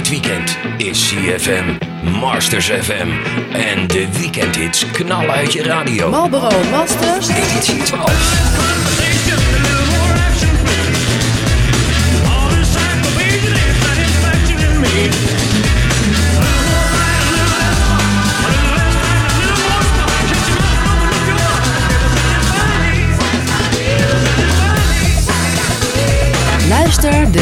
Dit weekend is CFM, Masters FM en de weekendhits knallen uit je radio. Marlboro Masters. Editie 12.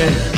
Okay.